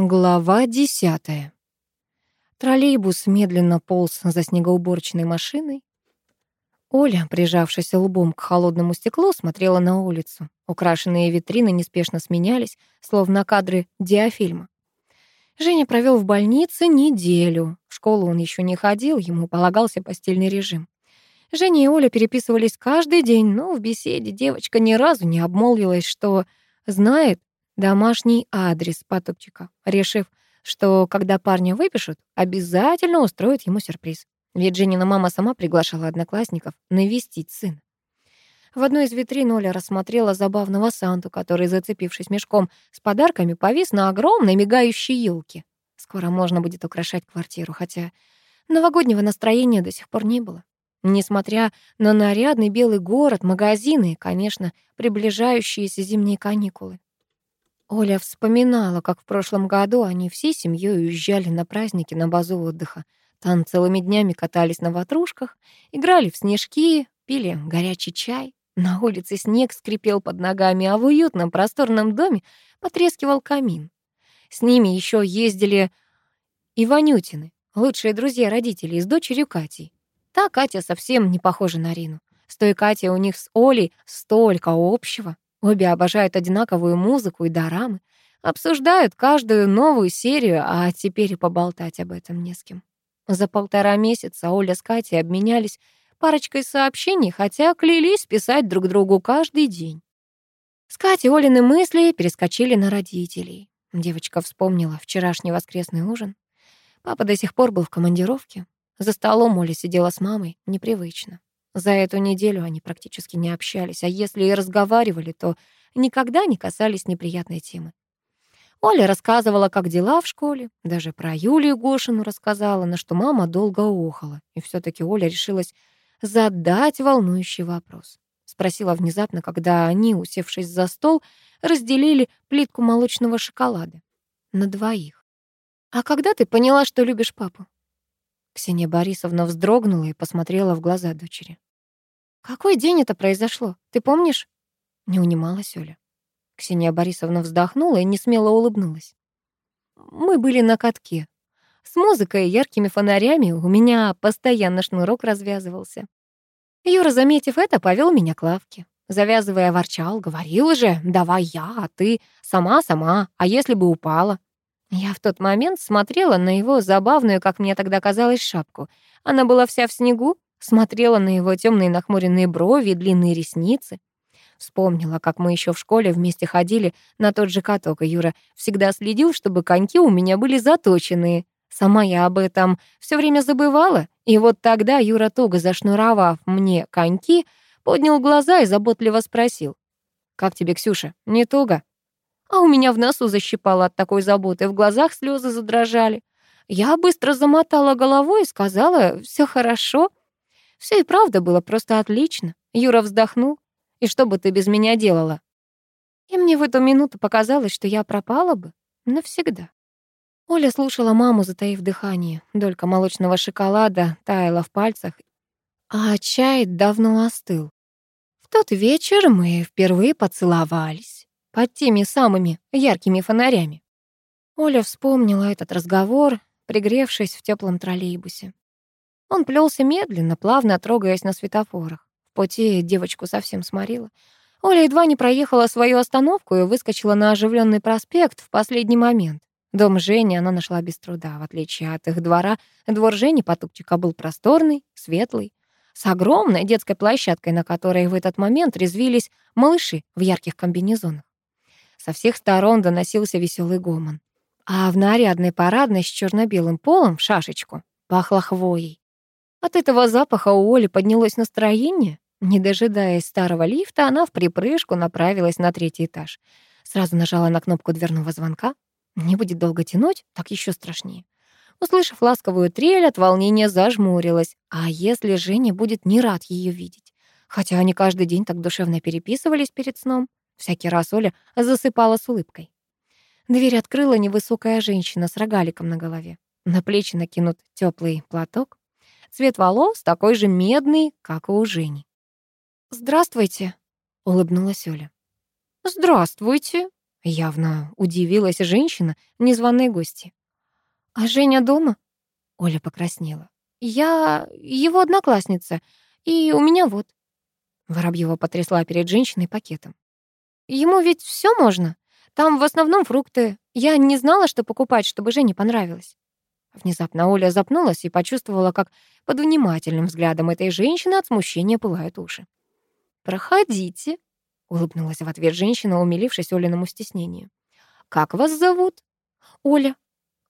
Глава десятая. Троллейбус медленно полз за снегоуборочной машиной. Оля, прижавшись лбом к холодному стеклу, смотрела на улицу. Украшенные витрины неспешно сменялись, словно кадры диафильма. Женя провел в больнице неделю. В школу он еще не ходил, ему полагался постельный режим. Женя и Оля переписывались каждый день, но в беседе девочка ни разу не обмолвилась, что знает домашний адрес потопчика, решив, что когда парня выпишут, обязательно устроят ему сюрприз. Ведь Женина мама сама приглашала одноклассников навестить сына. В одной из витрин Оля рассмотрела забавного Санту, который, зацепившись мешком с подарками, повис на огромной мигающей елке. Скоро можно будет украшать квартиру, хотя новогоднего настроения до сих пор не было. Несмотря на нарядный белый город, магазины и, конечно, приближающиеся зимние каникулы. Оля вспоминала, как в прошлом году они всей семьей уезжали на праздники на базу отдыха. Там целыми днями катались на ватрушках, играли в снежки, пили горячий чай. На улице снег скрипел под ногами, а в уютном просторном доме потрескивал камин. С ними еще ездили Иванютины, лучшие друзья родителей, с дочерью Катей. Та Катя совсем не похожа на Рину. С той Катей у них с Олей столько общего. Обе обожают одинаковую музыку и дорамы, обсуждают каждую новую серию, а теперь и поболтать об этом не с кем. За полтора месяца Оля с Катей обменялись парочкой сообщений, хотя клялись писать друг другу каждый день. С Катей Олины мысли перескочили на родителей. Девочка вспомнила вчерашний воскресный ужин. Папа до сих пор был в командировке. За столом Оля сидела с мамой, непривычно. За эту неделю они практически не общались, а если и разговаривали, то никогда не касались неприятной темы. Оля рассказывала, как дела в школе, даже про Юлию Гошину рассказала, на что мама долго охала. И все таки Оля решилась задать волнующий вопрос. Спросила внезапно, когда они, усевшись за стол, разделили плитку молочного шоколада. На двоих. «А когда ты поняла, что любишь папу?» Ксения Борисовна вздрогнула и посмотрела в глаза дочери. «Какой день это произошло? Ты помнишь?» Не унималась Оля. Ксения Борисовна вздохнула и несмело улыбнулась. «Мы были на катке. С музыкой и яркими фонарями у меня постоянно шнурок развязывался. Юра, заметив это, повел меня к лавке. Завязывая, ворчал, говорил же, давай я, а ты сама-сама, а если бы упала? Я в тот момент смотрела на его забавную, как мне тогда казалось, шапку. Она была вся в снегу, Смотрела на его темные нахмуренные брови и длинные ресницы. Вспомнила, как мы еще в школе вместе ходили на тот же каток, и Юра всегда следил, чтобы коньки у меня были заточенные. Сама я об этом все время забывала, и вот тогда Юра, туго зашнуровав мне коньки, поднял глаза и заботливо спросил. «Как тебе, Ксюша, не туго?» А у меня в носу защипало от такой заботы, в глазах слезы задрожали. Я быстро замотала головой и сказала, все хорошо. Все и правда было просто отлично. Юра вздохнул. И что бы ты без меня делала? И мне в эту минуту показалось, что я пропала бы навсегда. Оля слушала маму, затаив дыхание. Долька молочного шоколада таяла в пальцах, а чай давно остыл. В тот вечер мы впервые поцеловались под теми самыми яркими фонарями. Оля вспомнила этот разговор, пригревшись в теплом троллейбусе. Он плелся медленно, плавно трогаясь на светофорах. В пути девочку совсем сморила. Оля едва не проехала свою остановку и выскочила на оживленный проспект в последний момент. Дом Жени она нашла без труда. В отличие от их двора, двор Жени Потупчика был просторный, светлый, с огромной детской площадкой, на которой в этот момент резвились малыши в ярких комбинезонах. Со всех сторон доносился веселый гомон. А в нарядной парадной с черно белым полом в шашечку пахло хвоей. От этого запаха у Оли поднялось настроение. Не дожидаясь старого лифта, она в припрыжку направилась на третий этаж. Сразу нажала на кнопку дверного звонка. Не будет долго тянуть, так еще страшнее. Услышав ласковую трель, от волнения зажмурилась. А если Женя будет не рад ее видеть? Хотя они каждый день так душевно переписывались перед сном. Всякий раз Оля засыпала с улыбкой. Дверь открыла невысокая женщина с рогаликом на голове. На плечи накинут теплый платок. Цвет волос такой же медный, как и у Жени. «Здравствуйте», — улыбнулась Оля. «Здравствуйте», Явно удивилась женщина, незваной гости. «А Женя дома?» Оля покраснела. «Я его одноклассница, и у меня вот». Воробьева потрясла перед женщиной пакетом. «Ему ведь все можно. Там в основном фрукты. Я не знала, что покупать, чтобы Жене понравилось». Внезапно Оля запнулась и почувствовала, как под внимательным взглядом этой женщины от смущения пылают уши. «Проходите», — улыбнулась в ответ женщина, умилившись Олиному стеснению. «Как вас зовут?» «Оля».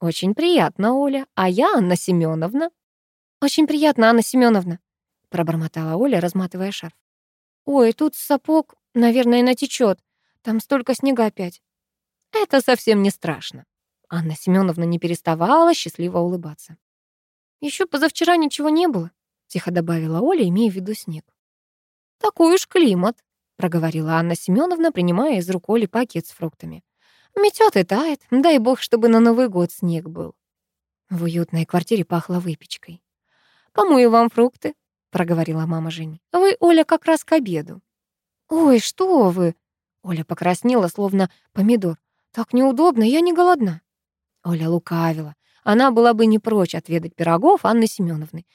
«Очень приятно, Оля. А я Анна Семеновна». «Очень приятно, Анна Семеновна», — пробормотала Оля, разматывая шарф. «Ой, тут сапог, наверное, натечет. Там столько снега опять». «Это совсем не страшно». Анна Семеновна не переставала счастливо улыбаться. Еще позавчера ничего не было», — тихо добавила Оля, имея в виду снег. «Такой уж климат», — проговорила Анна Семеновна, принимая из рук Оли пакет с фруктами. Метет и тает, дай бог, чтобы на Новый год снег был». В уютной квартире пахло выпечкой. «Кому и вам фрукты?» — проговорила мама Жени. «Вы, Оля, как раз к обеду». «Ой, что вы!» Оля покраснела, словно помидор. «Так неудобно, я не голодна». Оля лукавила. Она была бы не прочь отведать пирогов Анны Семеновны.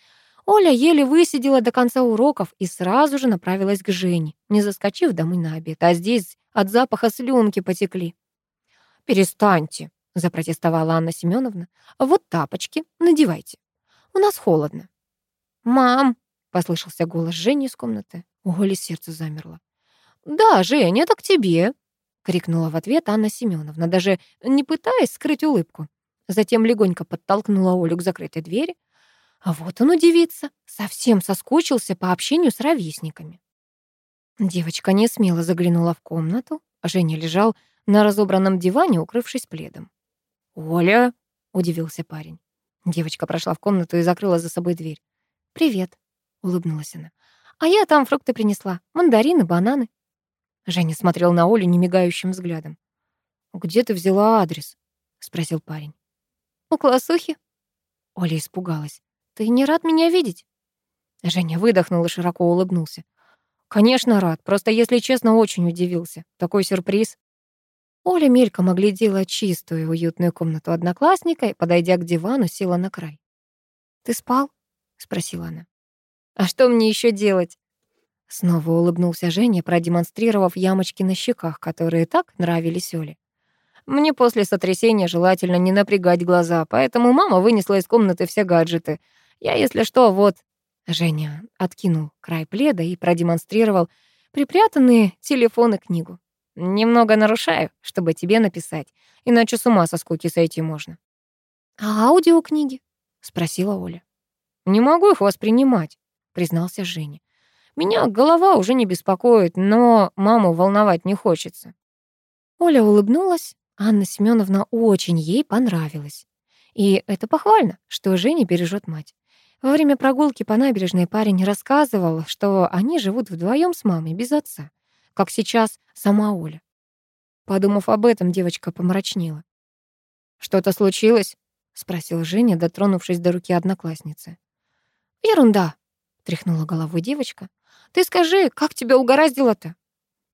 Оля еле высидела до конца уроков и сразу же направилась к Жене, не заскочив домой на обед, а здесь от запаха слюнки потекли. «Перестаньте», — запротестовала Анна Семеновна. «Вот тапочки надевайте. У нас холодно». «Мам!» — послышался голос Жени из комнаты. У Оли сердце замерло. «Да, Женя, это к тебе!» — крикнула в ответ Анна Семеновна, даже не пытаясь скрыть улыбку. Затем легонько подтолкнула Олю к закрытой двери. А вот он удивится, совсем соскучился по общению с ровесниками. Девочка не смело заглянула в комнату. Женя лежал на разобранном диване, укрывшись пледом. «Оля!» — удивился парень. Девочка прошла в комнату и закрыла за собой дверь. «Привет», — улыбнулась она. «А я там фрукты принесла. Мандарины, бананы». Женя смотрел на Олю немигающим взглядом. «Где ты взяла адрес?» — спросил парень. «У классухи». Оля испугалась. «Ты не рад меня видеть?» Женя выдохнул и широко улыбнулся. «Конечно, рад. Просто, если честно, очень удивился. Такой сюрприз». Оля мельком оглядела чистую уютную комнату одноклассника и, подойдя к дивану, села на край. «Ты спал?» — спросила она. «А что мне еще делать?» Снова улыбнулся Женя, продемонстрировав ямочки на щеках, которые так нравились Оле. Мне после сотрясения желательно не напрягать глаза, поэтому мама вынесла из комнаты все гаджеты. Я, если что, вот...» Женя откинул край пледа и продемонстрировал припрятанные телефон и книгу. «Немного нарушаю, чтобы тебе написать, иначе с ума со скуки сойти можно». «А аудиокниги?» — спросила Оля. «Не могу их воспринимать», — признался Женя. «Меня голова уже не беспокоит, но маму волновать не хочется». Оля улыбнулась, Анна Семеновна очень ей понравилась. И это похвально, что Женя бережет мать. Во время прогулки по набережной парень рассказывал, что они живут вдвоем с мамой, без отца, как сейчас сама Оля. Подумав об этом, девочка помрачнела. «Что-то случилось?» — спросил Женя, дотронувшись до руки одноклассницы. «Ерунда», — тряхнула головой девочка. «Ты скажи, как тебя угораздило-то?»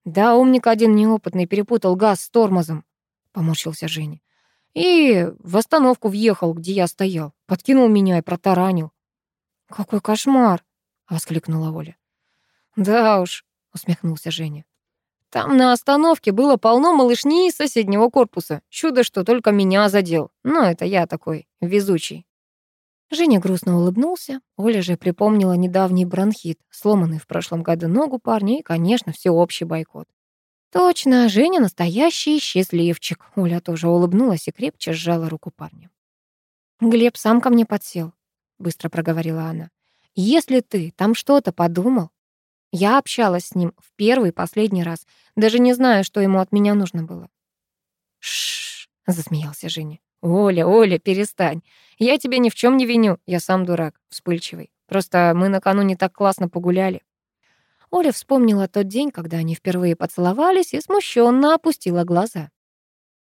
«Да, умник один неопытный перепутал газ с тормозом», — поморщился Женя. «И в остановку въехал, где я стоял. Подкинул меня и протаранил». «Какой кошмар!» — воскликнула Оля. «Да уж», — усмехнулся Женя. «Там на остановке было полно малышни из соседнего корпуса. Чудо, что только меня задел. Но это я такой, везучий». Женя грустно улыбнулся. Оля же припомнила недавний бронхит, сломанный в прошлом году ногу парня и, конечно, всеобщий бойкот. Точно, Женя настоящий счастливчик. Оля тоже улыбнулась и крепче сжала руку парня. Глеб сам ко мне подсел, быстро проговорила она. Если ты там что-то подумал, я общалась с ним в первый и последний раз, даже не знаю, что ему от меня нужно было. Шш, засмеялся Женя. Оля, Оля, перестань. Я тебя ни в чем не виню, я сам дурак, вспыльчивый. Просто мы накануне так классно погуляли. Оля вспомнила тот день, когда они впервые поцеловались, и смущенно опустила глаза.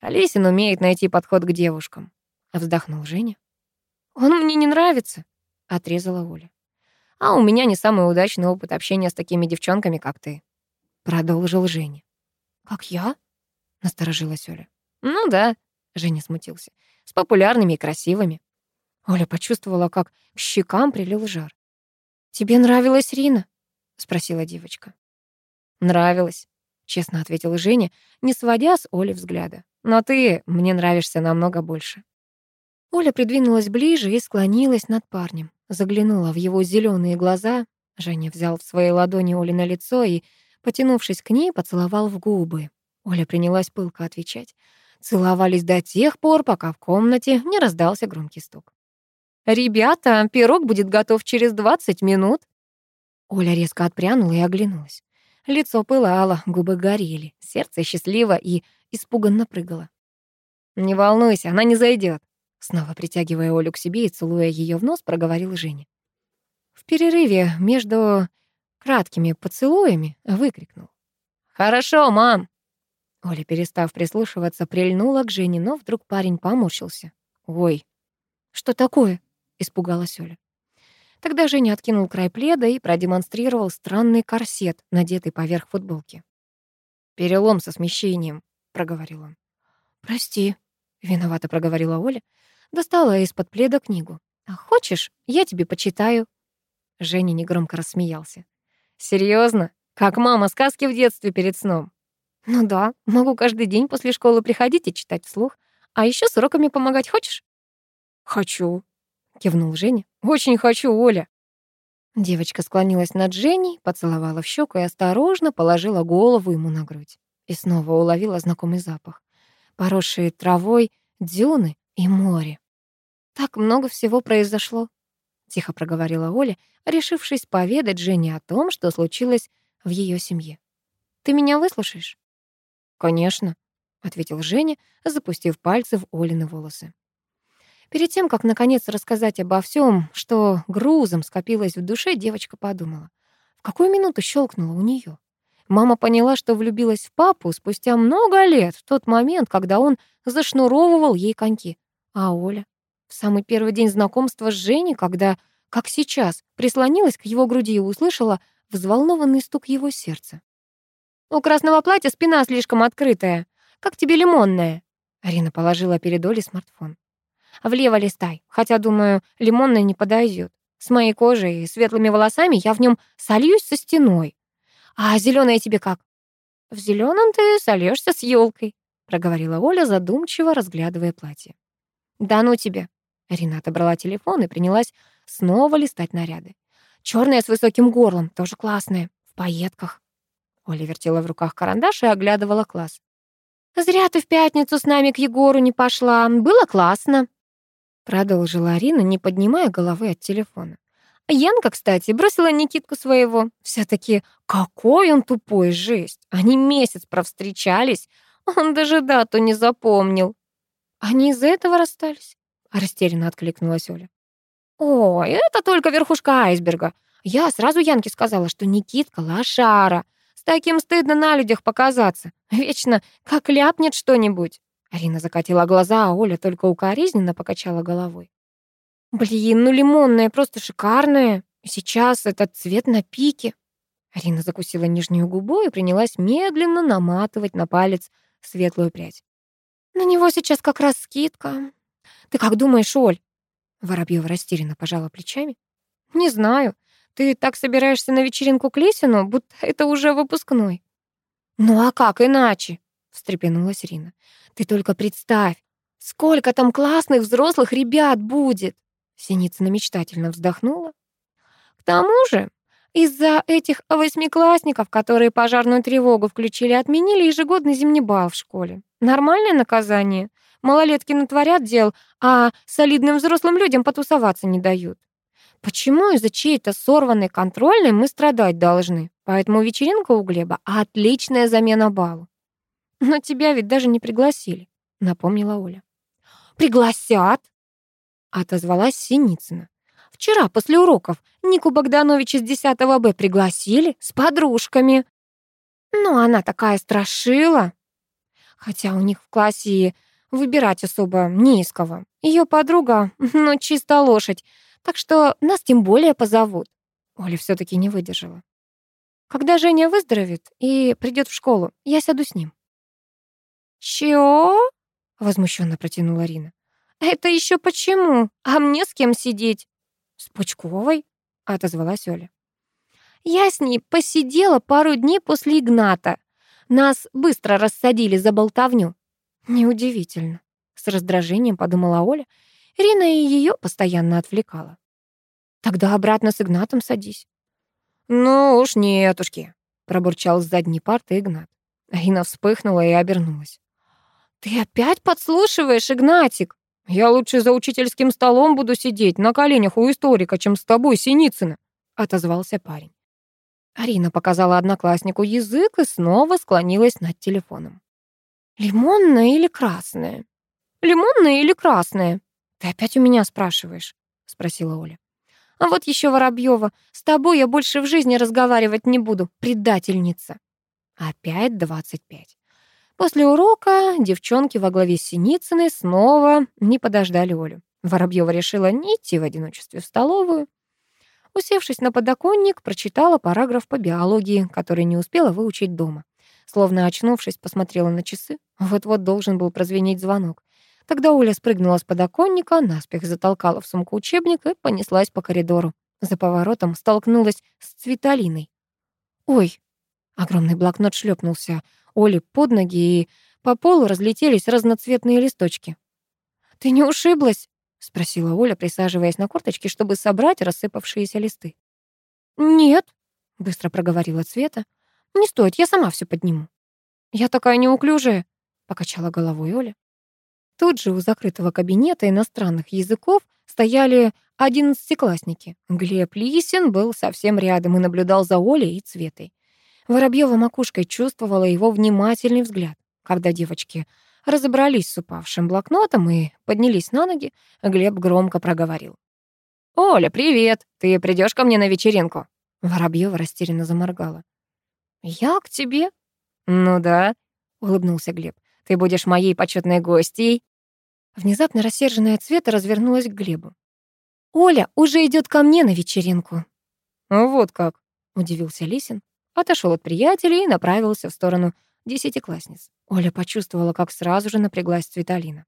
«Алисин умеет найти подход к девушкам», — вздохнул Женя. «Он мне не нравится», — отрезала Оля. «А у меня не самый удачный опыт общения с такими девчонками, как ты», — продолжил Женя. «Как я?» — насторожилась Оля. «Ну да», — Женя смутился, — «с популярными и красивыми». Оля почувствовала, как к щекам прилил жар. «Тебе нравилась Рина?» — спросила девочка. «Нравилась», — честно ответила Женя, не сводя с Оли взгляда. «Но ты мне нравишься намного больше». Оля придвинулась ближе и склонилась над парнем. Заглянула в его зеленые глаза. Женя взял в свои ладони Оли на лицо и, потянувшись к ней, поцеловал в губы. Оля принялась пылко отвечать. Целовались до тех пор, пока в комнате не раздался громкий стук. «Ребята, пирог будет готов через 20 минут». Оля резко отпрянула и оглянулась. Лицо пылало, губы горели, сердце счастливо и испуганно прыгало. «Не волнуйся, она не зайдет. Снова притягивая Олю к себе и целуя ее в нос, проговорил Женя. В перерыве между краткими поцелуями выкрикнул. «Хорошо, мам!» Оля, перестав прислушиваться, прильнула к Жене, но вдруг парень поморщился. «Ой, что такое?» — испугалась Оля. Тогда Женя откинул край пледа и продемонстрировал странный корсет, надетый поверх футболки. «Перелом со смещением», — проговорил он. «Прости», — виновато проговорила Оля. Достала из-под пледа книгу. «А хочешь, я тебе почитаю?» Женя негромко рассмеялся. Серьезно? Как мама сказки в детстве перед сном?» «Ну да, могу каждый день после школы приходить и читать вслух. А еще с уроками помогать хочешь?» «Хочу», — кивнул Женя. «Очень хочу, Оля». Девочка склонилась над Женей, поцеловала в щеку и осторожно положила голову ему на грудь. И снова уловила знакомый запах. Поросшие травой дюны и море. Так много всего произошло, тихо проговорила Оля, решившись поведать Жене о том, что случилось в ее семье. Ты меня выслушаешь? Конечно, ответил Женя, запустив пальцы в Олины волосы. Перед тем, как наконец рассказать обо всем, что грузом скопилось в душе, девочка подумала, в какую минуту щелкнуло у нее. Мама поняла, что влюбилась в папу спустя много лет, в тот момент, когда он зашнуровывал ей коньки. А Оля? В самый первый день знакомства с Женей, когда, как сейчас, прислонилась к его груди и услышала взволнованный стук его сердца. «У красного платья спина слишком открытая. Как тебе лимонная?» Арина положила перед Олей смартфон. «Влево листай, хотя, думаю, лимонная не подойдет. С моей кожей и светлыми волосами я в нем сольюсь со стеной. А зеленая тебе как?» «В зеленом ты сольешься с елкой, проговорила Оля, задумчиво разглядывая платье. «Да ну тебе!» Рената брала телефон и принялась снова листать наряды. Черная с высоким горлом, тоже классная, в пайетках. Оля вертела в руках карандаш и оглядывала класс. «Зря ты в пятницу с нами к Егору не пошла. Было классно», — продолжила Арина, не поднимая головы от телефона. Янка, кстати, бросила Никитку своего. все таки какой он тупой, жесть. Они месяц провстречались, он даже дату не запомнил. Они из-за этого расстались? Растерянно откликнулась Оля. О, это только верхушка айсберга. Я сразу Янке сказала, что Никитка лошара. С таким стыдно на людях показаться. Вечно как ляпнет что-нибудь. Арина закатила глаза, а Оля только укоризненно покачала головой. Блин, ну лимонная просто шикарная. Сейчас этот цвет на пике. Арина закусила нижнюю губу и принялась медленно наматывать на палец светлую прядь. На него сейчас как раз скидка. Ты как думаешь, Оль? Воробьева растерянно пожала плечами. Не знаю. Ты так собираешься на вечеринку к Лесину, будто это уже выпускной. Ну а как иначе? встрепенулась Рина. Ты только представь, сколько там классных взрослых ребят будет. Синицына мечтательно вздохнула. К тому же, из-за этих восьмиклассников, которые пожарную тревогу включили, отменили ежегодный зимний бал в школе. Нормальное наказание. Малолетки натворят дел, а солидным взрослым людям потусоваться не дают. Почему из-за чьей-то сорванной контрольной мы страдать должны? Поэтому вечеринка у Глеба — отличная замена балу. Но тебя ведь даже не пригласили, напомнила Оля. Пригласят, отозвалась Синицына. Вчера после уроков Нику Богданович из 10 Б пригласили с подружками. Ну, она такая страшила. Хотя у них в классе выбирать особо не из кого. Ее подруга, ну, чисто лошадь. Так что нас тем более позовут. Оля все таки не выдержала. Когда Женя выздоровеет и придет в школу, я сяду с ним. «Чё?» — возмущенно протянула Рина. «Это еще почему? А мне с кем сидеть?» «С Пучковой?» — отозвалась Оля. «Я с ней посидела пару дней после Игната. Нас быстро рассадили за болтовню». «Неудивительно», — с раздражением подумала Оля. Рина и ее постоянно отвлекала. «Тогда обратно с Игнатом садись». «Ну уж нетушки», — пробурчал с задней парты Игнат. Рина вспыхнула и обернулась. «Ты опять подслушиваешь, Игнатик?» «Я лучше за учительским столом буду сидеть на коленях у историка, чем с тобой, Синицына», — отозвался парень. Арина показала однокласснику язык и снова склонилась над телефоном. «Лимонное или красное?» «Лимонное или красное?» «Ты опять у меня спрашиваешь?» — спросила Оля. «А вот еще Воробьева, с тобой я больше в жизни разговаривать не буду, предательница». Опять двадцать пять. После урока девчонки во главе с Синицыной снова не подождали Олю. Воробьева решила не идти в одиночестве в столовую. Усевшись на подоконник, прочитала параграф по биологии, который не успела выучить дома. Словно очнувшись, посмотрела на часы. Вот-вот должен был прозвенеть звонок. Тогда Оля спрыгнула с подоконника, наспех затолкала в сумку учебник и понеслась по коридору. За поворотом столкнулась с Цветалиной. «Ой!» Огромный блокнот шлепнулся Оле под ноги, и по полу разлетелись разноцветные листочки. «Ты не ушиблась?» — спросила Оля, присаживаясь на корточки, чтобы собрать рассыпавшиеся листы. «Нет», — быстро проговорила Цвета. «Не стоит, я сама все подниму». «Я такая неуклюжая», — покачала головой Оля. Тут же у закрытого кабинета иностранных языков стояли одиннадцатиклассники. Глеб Лисин был совсем рядом и наблюдал за Олей и Цветой. Воробьева макушкой чувствовала его внимательный взгляд. Когда девочки разобрались с упавшим блокнотом и поднялись на ноги, Глеб громко проговорил. «Оля, привет! Ты придешь ко мне на вечеринку?» Воробьева растерянно заморгала. «Я к тебе?» «Ну да», — улыбнулся Глеб. «Ты будешь моей почетной гостьей». Внезапно рассерженная Цвета развернулась к Глебу. «Оля уже идет ко мне на вечеринку». «Вот как», — удивился Лисин отошел от приятелей и направился в сторону десятиклассниц. Оля почувствовала, как сразу же напряглась Цветалина.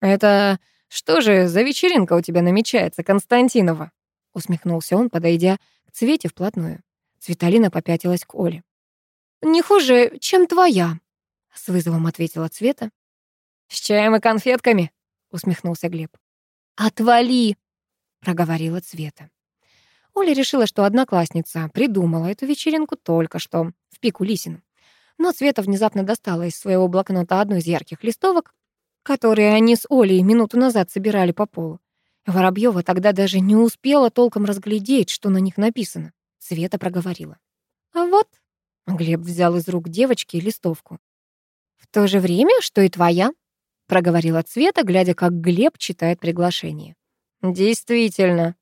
«Это что же за вечеринка у тебя намечается, Константинова?» усмехнулся он, подойдя к Цвете вплотную. Цветалина попятилась к Оле. «Не хуже, чем твоя», — с вызовом ответила Цвета. «С чаем и конфетками?» — усмехнулся Глеб. «Отвали!» — проговорила Цвета. Оля решила, что одноклассница придумала эту вечеринку только что, в пику Лисину. Но Света внезапно достала из своего блокнота одну из ярких листовок, которые они с Олей минуту назад собирали по полу. Воробьева тогда даже не успела толком разглядеть, что на них написано. Света проговорила. «А вот...» — Глеб взял из рук девочки листовку. «В то же время, что и твоя», — проговорила Цвета, глядя, как Глеб читает приглашение. «Действительно»,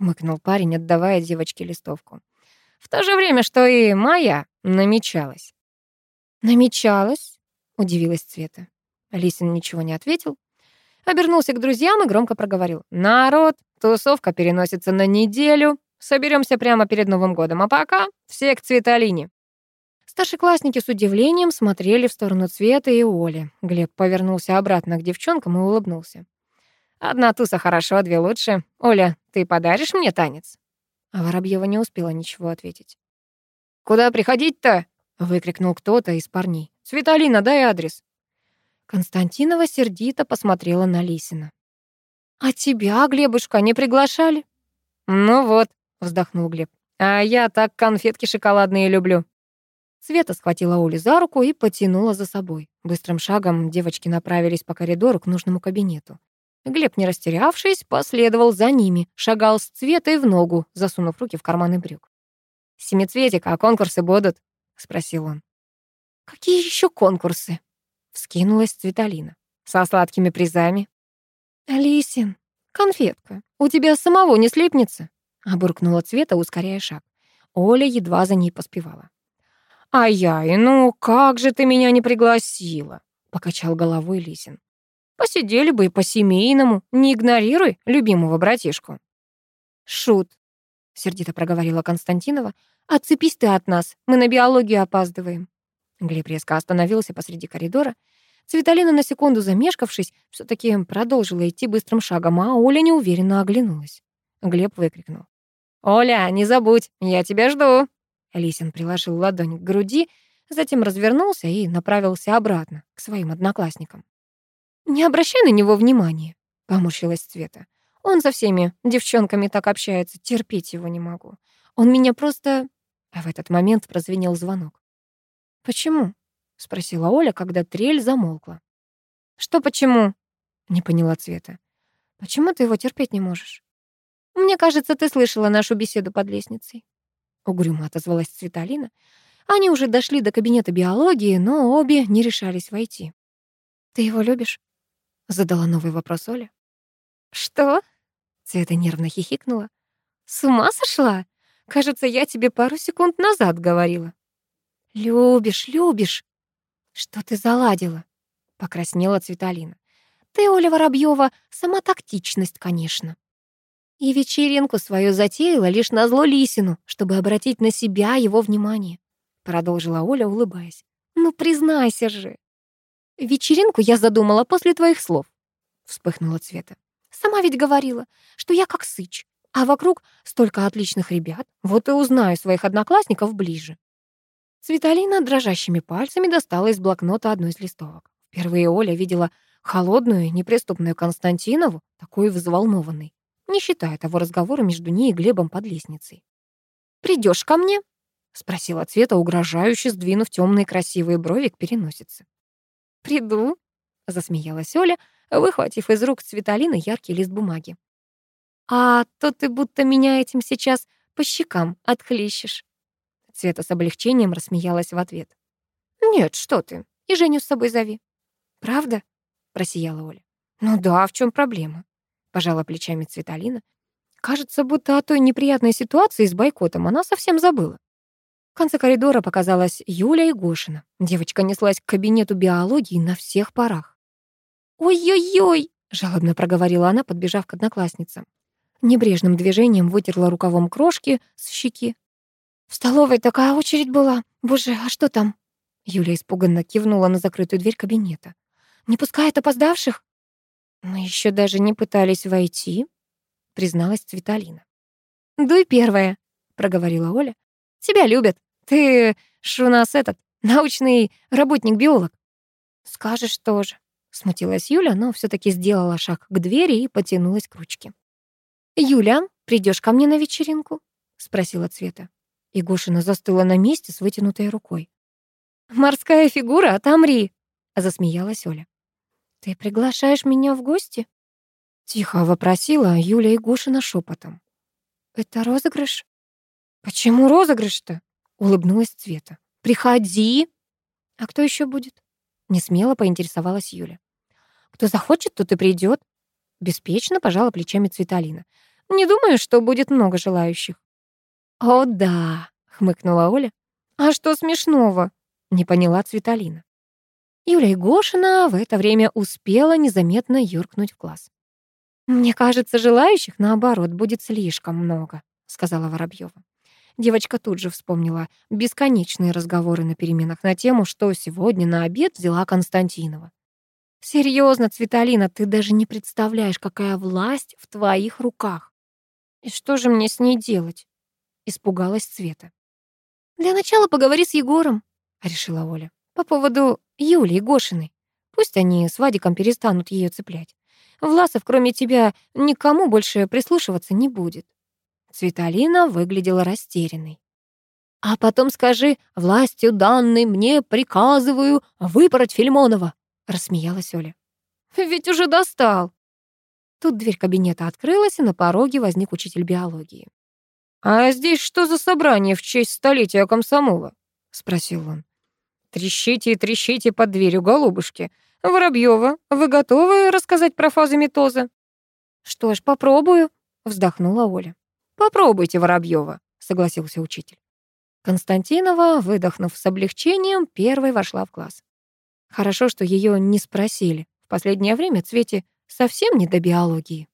хмыкнул парень, отдавая девочке листовку. В то же время, что и моя намечалась. Намечалась? удивилась Цвета. Лисин ничего не ответил. Обернулся к друзьям и громко проговорил. «Народ, тусовка переносится на неделю. Соберемся прямо перед Новым годом. А пока все к Цветалине». Старшеклассники с удивлением смотрели в сторону Цвета и Оли. Глеб повернулся обратно к девчонкам и улыбнулся. Одна туса хорошо, две лучше. Оля, ты подаришь мне танец?» А Воробьева не успела ничего ответить. «Куда приходить-то?» — выкрикнул кто-то из парней. «Светалина, дай адрес». Константинова сердито посмотрела на Лисина. «А тебя, Глебушка, не приглашали?» «Ну вот», — вздохнул Глеб. «А я так конфетки шоколадные люблю». Света схватила Олю за руку и потянула за собой. Быстрым шагом девочки направились по коридору к нужному кабинету. Глеб, не растерявшись, последовал за ними, шагал с цветой в ногу, засунув руки в карманы брюк. «Семицветик, а конкурсы будут?» — спросил он. «Какие еще конкурсы?» — вскинулась Цветалина. «Со сладкими призами». «Алисин, конфетка, у тебя самого не слепнется?» — обуркнула Цвета, ускоряя шаг. Оля едва за ней поспевала. «Ай-яй, ну как же ты меня не пригласила?» — покачал головой Лисин. Посидели бы и по-семейному. Не игнорируй любимого братишку». «Шут», — сердито проговорила Константинова. «Отцепись ты от нас, мы на биологию опаздываем». Глеб резко остановился посреди коридора. Цветалина, на секунду замешкавшись, все таки продолжила идти быстрым шагом, а Оля неуверенно оглянулась. Глеб выкрикнул. «Оля, не забудь, я тебя жду!» Лисин приложил ладонь к груди, затем развернулся и направился обратно, к своим одноклассникам. «Не обращай на него внимания», — поморщилась Цвета. «Он со всеми девчонками так общается, терпеть его не могу. Он меня просто...» А в этот момент прозвенел звонок. «Почему?» — спросила Оля, когда трель замолкла. «Что почему?» — не поняла Цвета. «Почему ты его терпеть не можешь?» «Мне кажется, ты слышала нашу беседу под лестницей». Угрюмо отозвалась Цветалина. Они уже дошли до кабинета биологии, но обе не решались войти. «Ты его любишь?» — задала новый вопрос Оля. «Что?» — Цвета нервно хихикнула. «С ума сошла? Кажется, я тебе пару секунд назад говорила». «Любишь, любишь!» «Что ты заладила?» — покраснела Цветалина. «Ты, Оля Воробьева, сама тактичность, конечно». И вечеринку свою затеяла лишь на зло Лисину, чтобы обратить на себя его внимание. Продолжила Оля, улыбаясь. «Ну, признайся же!» «Вечеринку я задумала после твоих слов», — вспыхнула Цвета. «Сама ведь говорила, что я как сыч, а вокруг столько отличных ребят, вот и узнаю своих одноклассников ближе». Цветалина дрожащими пальцами достала из блокнота одну из листовок. Впервые Оля видела холодную, неприступную Константинову, такой взволнованной, не считая того разговора между ней и Глебом под лестницей. Придешь ко мне?» — спросила Цвета, угрожающе сдвинув темные красивые брови к переносице. «Приду», — засмеялась Оля, выхватив из рук Цветалины яркий лист бумаги. «А то ты будто меня этим сейчас по щекам отхлещешь». Цвета с облегчением рассмеялась в ответ. «Нет, что ты, и Женю с собой зови». «Правда?» — просияла Оля. «Ну да, в чем проблема?» — пожала плечами Цветалина. Кажется, будто о той неприятной ситуации с бойкотом она совсем забыла. В конце коридора показалась Юля и Гошина. Девочка неслась к кабинету биологии на всех парах. «Ой-ой-ой!» — жалобно проговорила она, подбежав к одноклассницам. Небрежным движением вытерла рукавом крошки с щеки. «В столовой такая очередь была. Боже, а что там?» Юля испуганно кивнула на закрытую дверь кабинета. «Не пускает опоздавших?» «Мы еще даже не пытались войти», — призналась Цветалина. «Дуй первая», — проговорила Оля. Тебя любят. Ты ж у нас этот, научный работник-биолог». «Скажешь тоже», — смутилась Юля, но все таки сделала шаг к двери и потянулась к ручке. «Юля, придешь ко мне на вечеринку?» — спросила Цвета. И Гошина застыла на месте с вытянутой рукой. «Морская фигура, отомри!» — засмеялась Оля. «Ты приглашаешь меня в гости?» Тихо вопросила Юля и Гошина шепотом. «Это розыгрыш?» «Почему розыгрыш-то?» — улыбнулась Цвета. «Приходи!» «А кто еще будет?» — несмело поинтересовалась Юля. «Кто захочет, тот и придет. Беспечно пожала плечами Цветалина. «Не думаю, что будет много желающих». «О, да!» — хмыкнула Оля. «А что смешного?» — не поняла Цветалина. Юля Егошина в это время успела незаметно юркнуть в класс. «Мне кажется, желающих, наоборот, будет слишком много», — сказала Воробьева. Девочка тут же вспомнила бесконечные разговоры на переменах на тему, что сегодня на обед взяла Константинова. Серьезно, Цветалина, ты даже не представляешь, какая власть в твоих руках. И что же мне с ней делать? Испугалась Цвета. Для начала поговори с Егором, решила Оля. По поводу Юли Гошиной. Пусть они с Вадиком перестанут ее цеплять. Власов, кроме тебя, никому больше прислушиваться не будет. Цветалина выглядела растерянной. «А потом скажи, властью данной мне приказываю выпороть Фильмонова», — рассмеялась Оля. «Ведь уже достал». Тут дверь кабинета открылась, и на пороге возник учитель биологии. «А здесь что за собрание в честь столетия комсомола?» — спросил он. «Трещите и трещите под дверью, голубушки. Воробьева, вы готовы рассказать про фазы митоза?» «Что ж, попробую», — вздохнула Оля. «Попробуйте, Воробьева», — согласился учитель. Константинова, выдохнув с облегчением, первой вошла в класс. Хорошо, что ее не спросили. В последнее время Цвете совсем не до биологии.